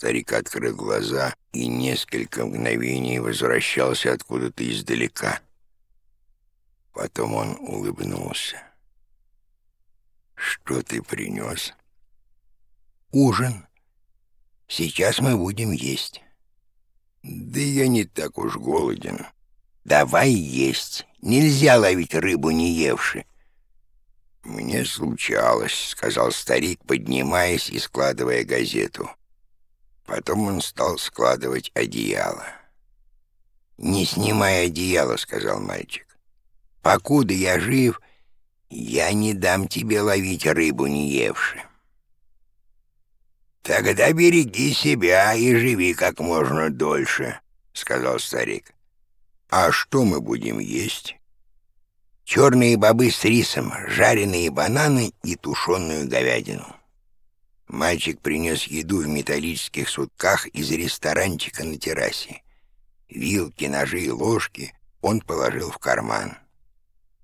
Старик открыл глаза и несколько мгновений возвращался откуда-то издалека. Потом он улыбнулся. «Что ты принес?» «Ужин. Сейчас мы будем есть». «Да я не так уж голоден». «Давай есть. Нельзя ловить рыбу, не евши». «Мне случалось», — сказал старик, поднимаясь и складывая газету. Потом он стал складывать одеяло. «Не снимай одеяло», — сказал мальчик. «Покуда я жив, я не дам тебе ловить рыбу, не евши». «Тогда береги себя и живи как можно дольше», — сказал старик. «А что мы будем есть?» «Черные бобы с рисом, жареные бананы и тушеную говядину». Мальчик принес еду в металлических сутках из ресторанчика на террасе. Вилки, ножи и ложки он положил в карман.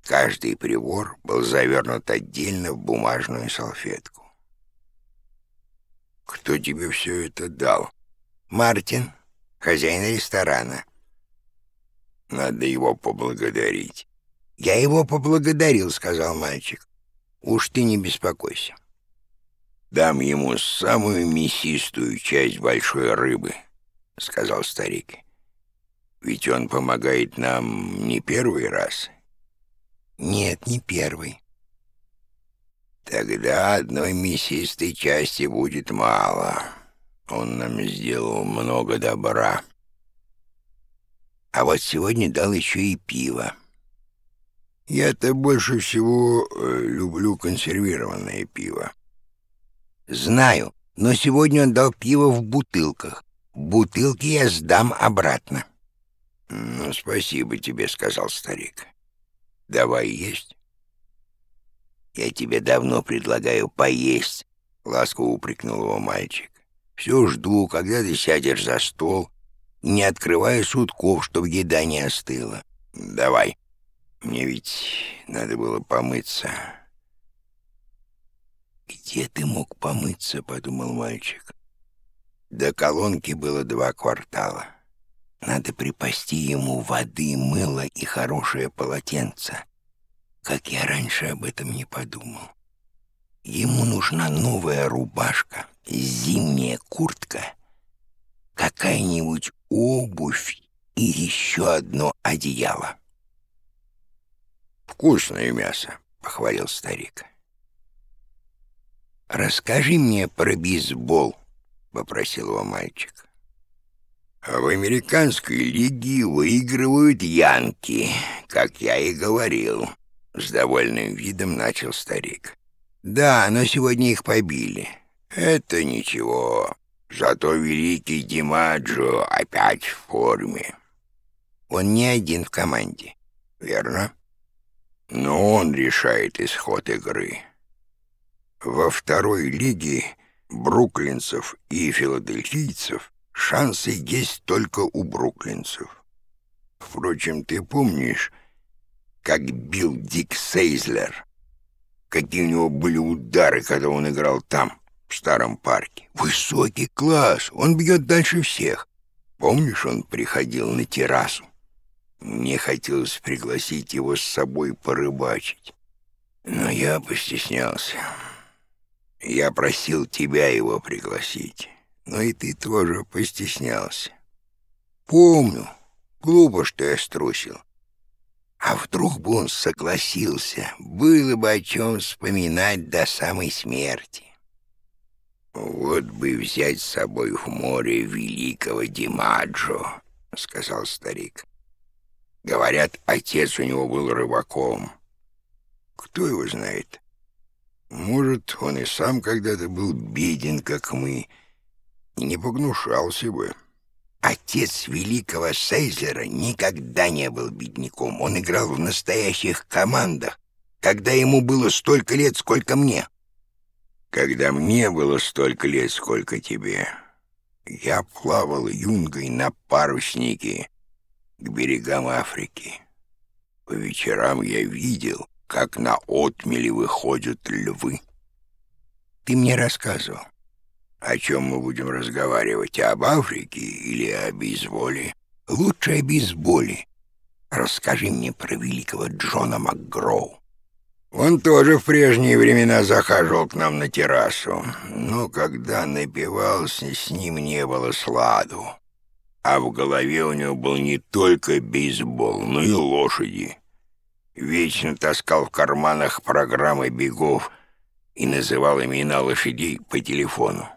Каждый прибор был завернут отдельно в бумажную салфетку. «Кто тебе все это дал?» «Мартин, хозяин ресторана». «Надо его поблагодарить». «Я его поблагодарил», — сказал мальчик. «Уж ты не беспокойся». «Дам ему самую мясистую часть большой рыбы», — сказал старик. «Ведь он помогает нам не первый раз». «Нет, не первый». «Тогда одной мясистой части будет мало. Он нам сделал много добра». «А вот сегодня дал еще и пиво». «Я-то больше всего э, люблю консервированное пиво». «Знаю, но сегодня он дал пиво в бутылках. Бутылки я сдам обратно». «Ну, спасибо тебе», — сказал старик. «Давай есть». «Я тебе давно предлагаю поесть», — ласково упрекнул его мальчик. «Все жду, когда ты сядешь за стол, не открывая сутков, чтобы еда не остыла. Давай. Мне ведь надо было помыться». «Где ты мог помыться?» — подумал мальчик. До колонки было два квартала. Надо припасти ему воды, мыло и хорошее полотенце. Как я раньше об этом не подумал. Ему нужна новая рубашка, зимняя куртка, какая-нибудь обувь и еще одно одеяло. «Вкусное мясо», — похвалил старик. «Расскажи мне про бейсбол», — попросил его мальчик. А «В американской лиге выигрывают янки, как я и говорил», — с довольным видом начал старик. «Да, но сегодня их побили». «Это ничего, зато великий Димаджо опять в форме». «Он не один в команде». «Верно?» «Но он решает исход игры». Во второй лиге бруклинцев и филадельфийцев шансы есть только у бруклинцев. Впрочем, ты помнишь, как бил Дик Сейзлер? Какие у него были удары, когда он играл там, в старом парке? Высокий класс, он бьет дальше всех. Помнишь, он приходил на террасу? Мне хотелось пригласить его с собой порыбачить, но я постеснялся. Я просил тебя его пригласить, но и ты тоже постеснялся. Помню, глупо, что я струсил. А вдруг бы он согласился, было бы о чем вспоминать до самой смерти. «Вот бы взять с собой в море великого Димаджо», — сказал старик. «Говорят, отец у него был рыбаком. Кто его знает?» Может, он и сам когда-то был беден, как мы, и не погнушался бы. Отец великого Сейзера никогда не был бедняком. Он играл в настоящих командах, когда ему было столько лет, сколько мне. Когда мне было столько лет, сколько тебе, я плавал юнгой на паруснике к берегам Африки. По вечерам я видел, как на отмели выходят львы. Ты мне рассказывал. О чем мы будем разговаривать? Об Африке или о бейсболе? Лучше о бейсболе. Расскажи мне про великого Джона МакГроу. Он тоже в прежние времена захаживал к нам на террасу, но когда напивался, с ним не было сладу. А в голове у него был не только бейсбол, но и лошади. Вечно таскал в карманах программы бегов и называл имена лошадей по телефону.